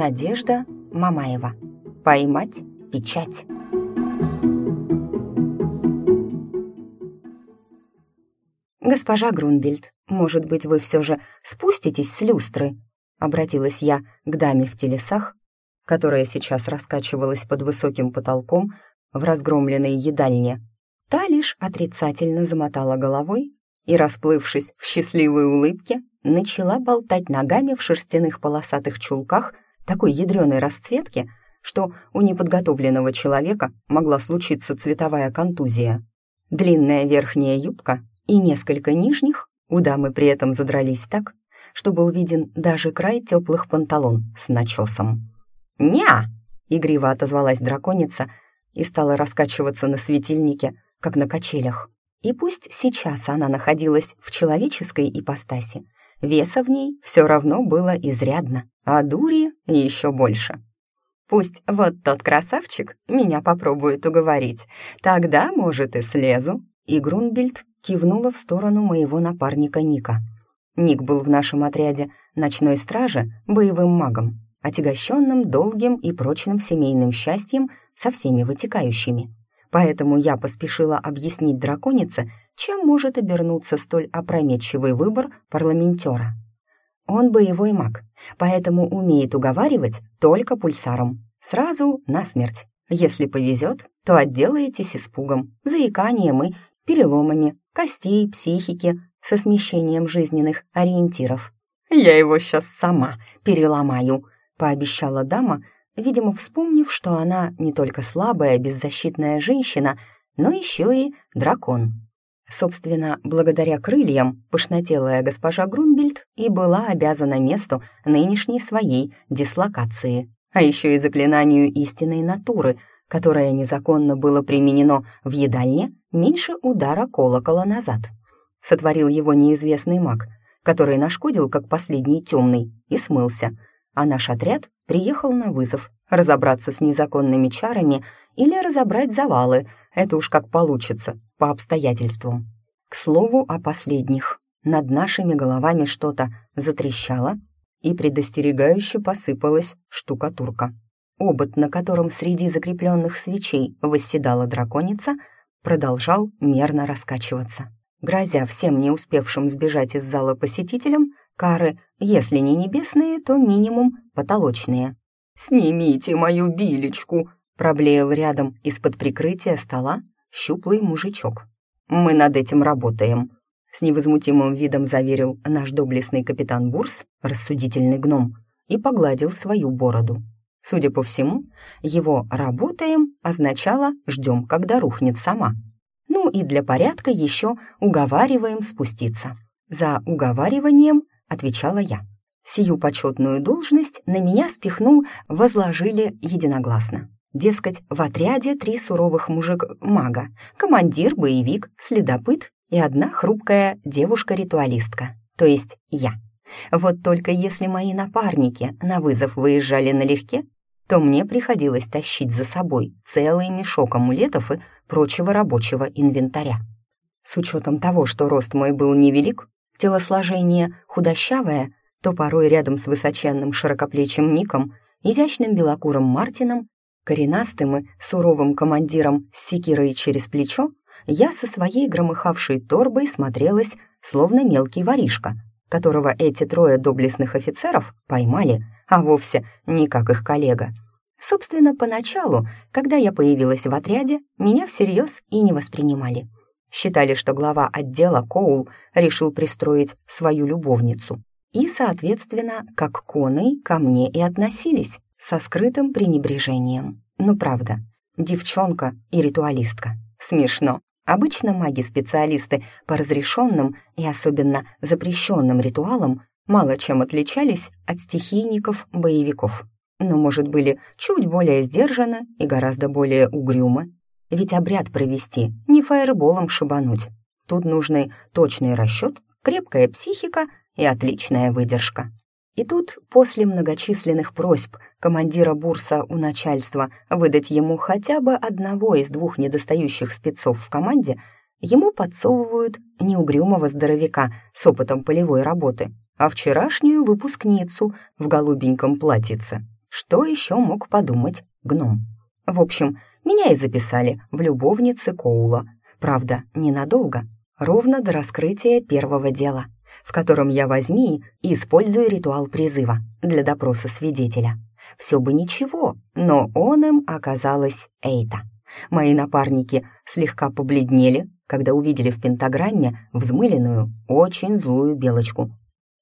Надежда Мамаева. Поймать печать. «Госпожа Грунбельд, может быть, вы все же спуститесь с люстры?» Обратилась я к даме в телесах, которая сейчас раскачивалась под высоким потолком в разгромленной едальне. Та лишь отрицательно замотала головой и, расплывшись в счастливой улыбке, начала болтать ногами в шерстяных полосатых чулках такой ядреной расцветки, что у неподготовленного человека могла случиться цветовая контузия. Длинная верхняя юбка и несколько нижних у дамы при этом задрались так, что был виден даже край теплых панталон с начесом. «Ня!» — игриво отозвалась драконица и стала раскачиваться на светильнике, как на качелях. И пусть сейчас она находилась в человеческой ипостаси, веса в ней все равно было изрядно, а дури еще больше. Пусть вот тот красавчик меня попробует уговорить, тогда, может, и слезу. И Грунбельд кивнула в сторону моего напарника Ника. Ник был в нашем отряде ночной стражи боевым магом, отягощенным долгим и прочным семейным счастьем со всеми вытекающими. Поэтому я поспешила объяснить драконице, чем может обернуться столь опрометчивый выбор парламентера. Он боевой маг, поэтому умеет уговаривать только пульсаром. Сразу насмерть. Если повезет, то отделаетесь испугом, заиканием и переломами костей, психики, со смещением жизненных ориентиров. «Я его сейчас сама переломаю», — пообещала дама, видимо, вспомнив, что она не только слабая, беззащитная женщина, но еще и дракон. Собственно, благодаря крыльям пышнотелая госпожа Грунбельд и была обязана месту нынешней своей дислокации, а еще и заклинанию истинной натуры, которое незаконно было применено в едальне меньше удара колокола назад. Сотворил его неизвестный маг, который нашкодил, как последний темный, и смылся, а наш отряд приехал на вызов разобраться с незаконными чарами или разобрать завалы, это уж как получится, по обстоятельствам. К слову о последних. Над нашими головами что-то затрещало, и предостерегающе посыпалась штукатурка. Обод, на котором среди закрепленных свечей восседала драконица, продолжал мерно раскачиваться, грозя всем не успевшим сбежать из зала посетителям кары, если не небесные, то минимум потолочные. «Снимите мою билечку!» — проблеял рядом из-под прикрытия стола щуплый мужичок. «Мы над этим работаем», — с невозмутимым видом заверил наш доблестный капитан Бурс, рассудительный гном, и погладил свою бороду. Судя по всему, его «работаем» означало «ждем, когда рухнет сама». Ну и для порядка еще уговариваем спуститься. За уговариванием отвечала я. Сию почетную должность на меня спихнул, возложили единогласно. Дескать, в отряде три суровых мужик-мага, командир, боевик, следопыт и одна хрупкая девушка-ритуалистка, то есть я. Вот только если мои напарники на вызов выезжали налегке, то мне приходилось тащить за собой целый мешок амулетов и прочего рабочего инвентаря. С учетом того, что рост мой был невелик, телосложение худощавое, то порой рядом с высоченным широкоплечим Ником, изящным белокурым Мартином, коренастым и суровым командиром с секирой через плечо, я со своей громыхавшей торбой смотрелась, словно мелкий воришка, которого эти трое доблестных офицеров поймали, а вовсе не как их коллега. Собственно, поначалу, когда я появилась в отряде, меня всерьез и не воспринимали. Считали, что глава отдела Коул решил пристроить свою любовницу. И, соответственно, как коны ко мне и относились, со скрытым пренебрежением. Ну, правда, девчонка и ритуалистка. Смешно. Обычно маги-специалисты по разрешенным и особенно запрещенным ритуалам мало чем отличались от стихийников-боевиков, но, может, были чуть более сдержаны и гораздо более угрюмы. Ведь обряд провести, не фаерболом шибануть. Тут нужны точный расчет, крепкая психика и отличная выдержка. И тут, после многочисленных просьб командира бурса у начальства выдать ему хотя бы одного из двух недостающих спецов в команде, ему подсовывают не угрюмого здоровяка с опытом полевой работы, а вчерашнюю выпускницу в голубеньком платьице. что еще мог подумать гном. В общем, меня и записали в любовнице Коула. Правда, ненадолго, ровно до раскрытия первого дела, в котором я возьми и использую ритуал призыва для допроса свидетеля. Все бы ничего, но он им оказалось Эйта. Мои напарники слегка побледнели, когда увидели в пентаграмме взмыленную, очень злую белочку.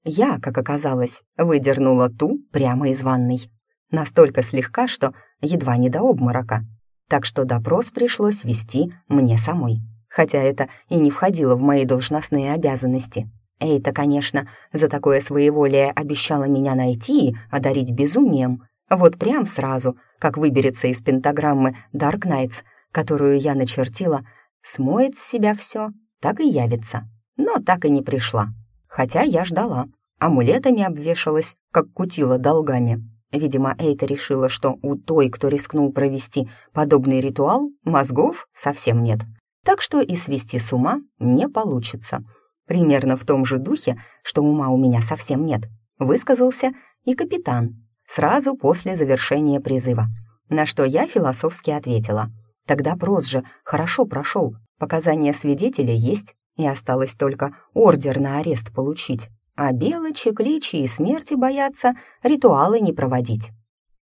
Я, как оказалось, выдернула ту прямо из ванной. Настолько слегка, что едва не до обморока. Так что допрос пришлось вести мне самой. Хотя это и не входило в мои должностные обязанности. Эйта, конечно, за такое своеволие обещала меня найти и одарить безумием, вот прям сразу, как выберется из пентаграммы Dark Knights, которую я начертила, смоет с себя все, так и явится. Но так и не пришла. Хотя я ждала. Амулетами обвешалась, как кутила долгами. Видимо, Эйта решила, что у той, кто рискнул провести подобный ритуал, мозгов совсем нет. Так что и свести с ума не получится. Примерно в том же духе, что ума у меня совсем нет, высказался и капитан, сразу после завершения призыва, на что я философски ответила. Тогда прос же хорошо прошел, показания свидетеля есть, и осталось только ордер на арест получить, а белочи, кличи и смерти боятся, ритуалы не проводить.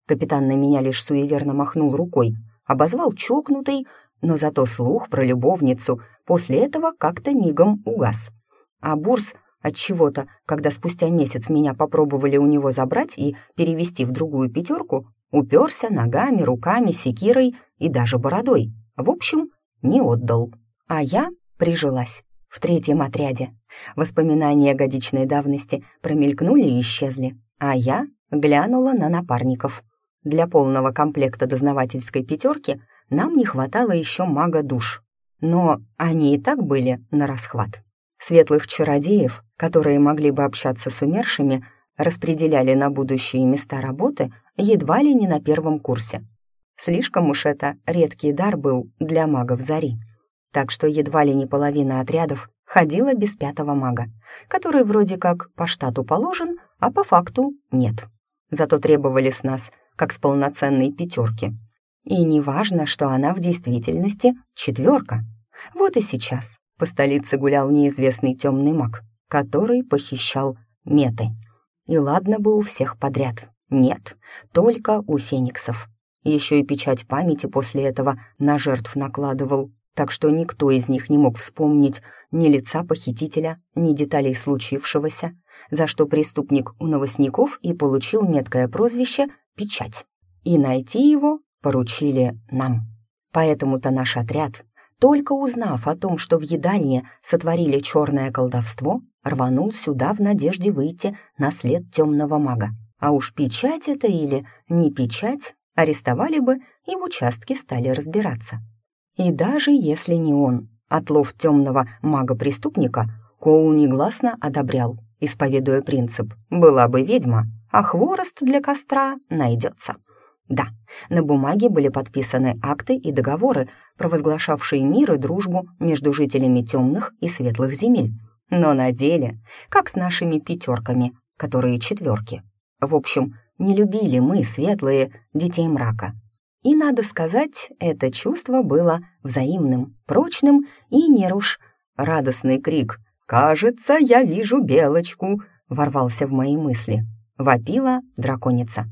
Капитан на меня лишь суеверно махнул рукой, обозвал чокнутой, но зато слух про любовницу после этого как-то мигом угас. А Бурс от чего-то, когда спустя месяц меня попробовали у него забрать и перевести в другую пятерку, уперся ногами, руками, секирой и даже бородой. В общем, не отдал. А я прижилась в третьем отряде. Воспоминания годичной давности промелькнули и исчезли, а я глянула на напарников. Для полного комплекта дознавательской пятерки нам не хватало еще мага душ. Но они и так были на расхват. Светлых чародеев, которые могли бы общаться с умершими, распределяли на будущие места работы едва ли не на первом курсе. Слишком уж это редкий дар был для магов Зари. Так что едва ли не половина отрядов ходила без пятого мага, который вроде как по штату положен, а по факту нет. Зато требовали с нас, как с полноценной пятерки. И не важно, что она в действительности четверка. Вот и сейчас по столице гулял неизвестный темный маг, который похищал меты. И ладно бы у всех подряд. Нет, только у фениксов. Еще и печать памяти после этого на жертв накладывал, так что никто из них не мог вспомнить ни лица похитителя, ни деталей случившегося, за что преступник у новостников и получил меткое прозвище «Печать». И найти его поручили нам. Поэтому-то наш отряд только узнав о том, что в едальне сотворили черное колдовство, рванул сюда в надежде выйти на след темного мага. А уж печать это или не печать, арестовали бы и в участке стали разбираться. И даже если не он, отлов темного мага-преступника, Коул негласно одобрял, исповедуя принцип «была бы ведьма, а хворост для костра найдется». Да, на бумаге были подписаны акты и договоры, провозглашавшие мир и дружбу между жителями темных и светлых земель. Но на деле, как с нашими пятерками, которые четверки. В общем, не любили мы, светлые, детей мрака. И, надо сказать, это чувство было взаимным, прочным и не руш. Радостный крик «Кажется, я вижу белочку!» ворвался в мои мысли. Вопила драконица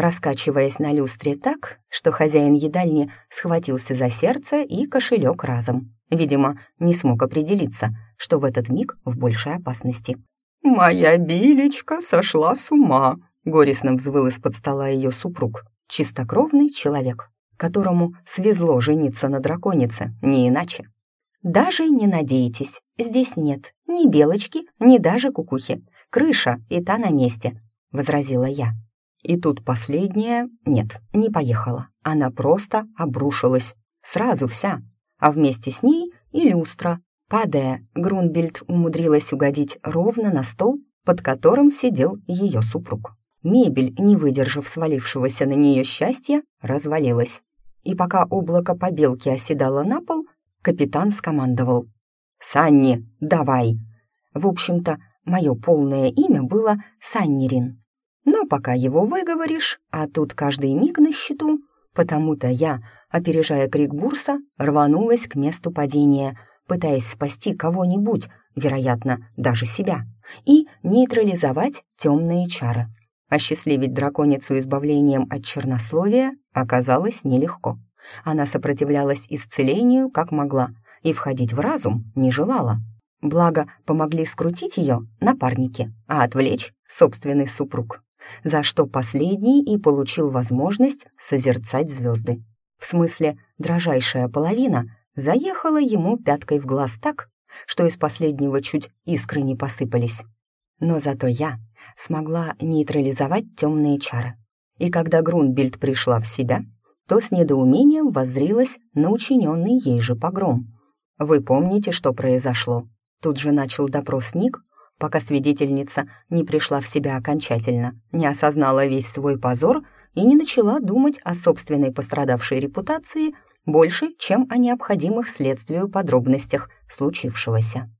раскачиваясь на люстре так, что хозяин едальни схватился за сердце и кошелек разом. Видимо, не смог определиться, что в этот миг в большей опасности. «Моя Билечка сошла с ума!» — горестно взвыл из-под стола ее супруг. Чистокровный человек, которому свезло жениться на драконице, не иначе. «Даже не надейтесь, здесь нет ни белочки, ни даже кукухи. Крыша и та на месте», — возразила я. И тут последняя, нет, не поехала. Она просто обрушилась. Сразу вся. А вместе с ней и люстра. Падая, Грунбельд умудрилась угодить ровно на стол, под которым сидел ее супруг. Мебель, не выдержав свалившегося на нее счастья, развалилась. И пока облако побелки оседало на пол, капитан скомандовал. «Санни, давай!» В общем-то, мое полное имя было Саннирин. Но пока его выговоришь, а тут каждый миг на счету, потому-то я, опережая крик Бурса, рванулась к месту падения, пытаясь спасти кого-нибудь, вероятно, даже себя, и нейтрализовать темные чары. Осчастливить драконицу избавлением от чернословия оказалось нелегко. Она сопротивлялась исцелению как могла и входить в разум не желала. Благо, помогли скрутить ее напарники, а отвлечь собственный супруг, за что последний и получил возможность созерцать звезды. В смысле, дрожайшая половина заехала ему пяткой в глаз так, что из последнего чуть искры не посыпались. Но зато я смогла нейтрализовать темные чары. И когда Грунбельд пришла в себя, то с недоумением воззрилась на учиненный ей же погром. «Вы помните, что произошло?» Тут же начал допрос Ник, пока свидетельница не пришла в себя окончательно, не осознала весь свой позор и не начала думать о собственной пострадавшей репутации больше, чем о необходимых следствию подробностях случившегося.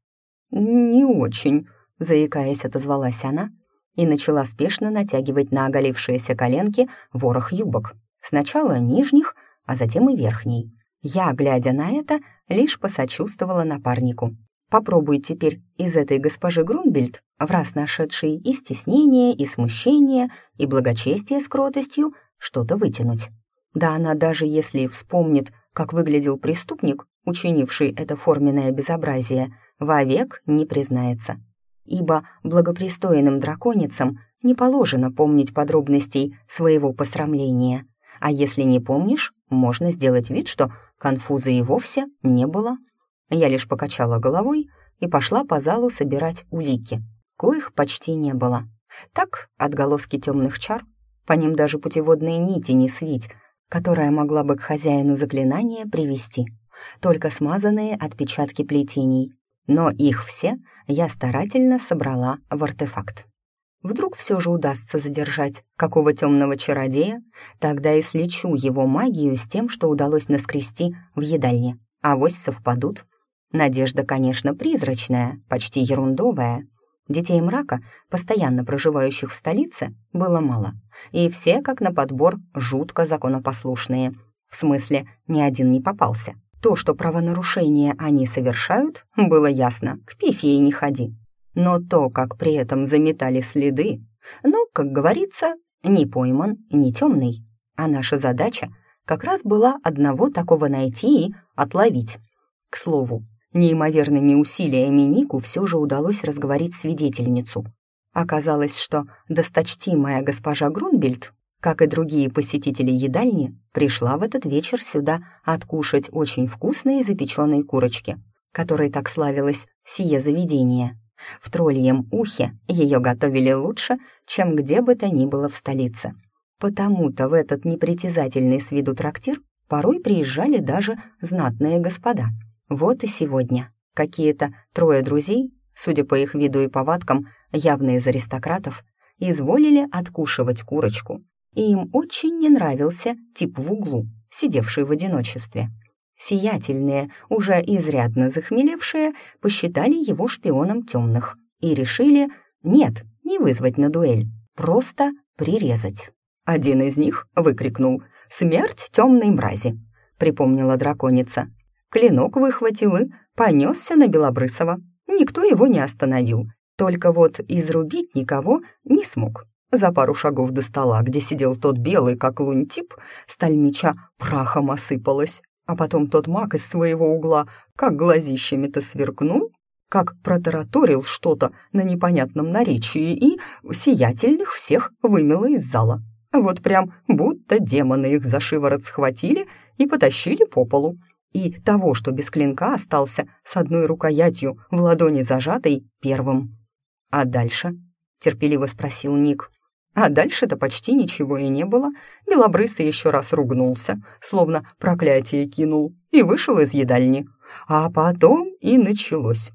«Не очень», — заикаясь, отозвалась она и начала спешно натягивать на оголившиеся коленки ворох юбок. Сначала нижних, а затем и верхней. Я, глядя на это, лишь посочувствовала напарнику. Попробуй теперь из этой госпожи Грунбельд, в раз нашедшей и стеснение, и смущение, и благочестие с кротостью, что-то вытянуть. Да она даже если вспомнит, как выглядел преступник, учинивший это форменное безобразие, вовек не признается. Ибо благопристойным драконицам не положено помнить подробностей своего посрамления. А если не помнишь, можно сделать вид, что конфуза и вовсе не было. Я лишь покачала головой и пошла по залу собирать улики, коих почти не было. Так, отголоски темных чар, по ним даже путеводные нити не свить, которая могла бы к хозяину заклинания привести, только смазанные отпечатки плетений. Но их все я старательно собрала в артефакт. Вдруг все же удастся задержать какого темного чародея, тогда и слечу его магию с тем, что удалось наскрести в едальне. Авось совпадут. Надежда, конечно, призрачная, почти ерундовая. Детей мрака, постоянно проживающих в столице, было мало, и все, как на подбор, жутко законопослушные. В смысле, ни один не попался. То, что правонарушения они совершают, было ясно, к пифии не ходи. Но то, как при этом заметали следы, ну, как говорится, не пойман, не темный. А наша задача как раз была одного такого найти и отловить. К слову, Неимоверными усилиями Нику все же удалось разговорить свидетельницу. Оказалось, что досточтимая госпожа Грунбельд, как и другие посетители едальни, пришла в этот вечер сюда откушать очень вкусные запеченные курочки, которой так славилось сие заведение. В тролльем ухе ее готовили лучше, чем где бы то ни было в столице. Потому-то в этот непритязательный с виду трактир порой приезжали даже знатные господа — вот и сегодня какие-то трое друзей, судя по их виду и повадкам, явно из аристократов, изволили откушивать курочку, и им очень не нравился тип в углу, сидевший в одиночестве. Сиятельные, уже изрядно захмелевшие, посчитали его шпионом темных и решили, нет, не вызвать на дуэль, просто прирезать. Один из них выкрикнул «Смерть темной мрази!» припомнила драконица, Клинок выхватил и понесся на Белобрысова. Никто его не остановил, только вот изрубить никого не смог. За пару шагов до стола, где сидел тот белый, как лунь тип, сталь меча прахом осыпалась. А потом тот маг из своего угла как глазищами-то сверкнул, как протараторил что-то на непонятном наречии и сиятельных всех вымело из зала. Вот прям будто демоны их за шиворот схватили и потащили по полу и того, что без клинка остался с одной рукоятью в ладони зажатой первым. «А дальше?» — терпеливо спросил Ник. А дальше-то почти ничего и не было. Белобрысый еще раз ругнулся, словно проклятие кинул, и вышел из едальни. А потом и началось.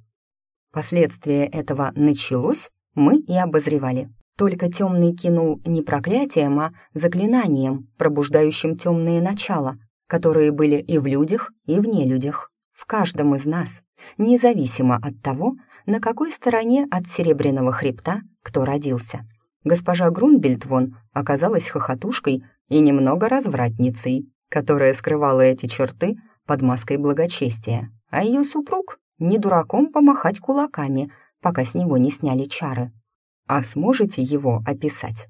Последствия этого «началось» мы и обозревали. Только темный кинул не проклятием, а заклинанием, пробуждающим темные начала, которые были и в людях, и в нелюдях, в каждом из нас, независимо от того, на какой стороне от Серебряного хребта кто родился. Госпожа Грунбельд вон оказалась хохотушкой и немного развратницей, которая скрывала эти черты под маской благочестия, а ее супруг не дураком помахать кулаками, пока с него не сняли чары. А сможете его описать?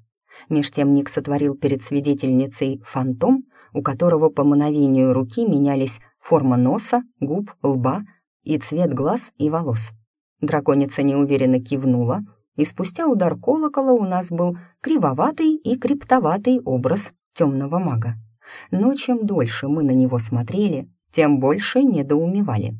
Меж тем Ник сотворил перед свидетельницей фантом, у которого по мановению руки менялись форма носа, губ, лба и цвет глаз и волос. Драконица неуверенно кивнула, и спустя удар колокола у нас был кривоватый и криптоватый образ темного мага. Но чем дольше мы на него смотрели, тем больше недоумевали.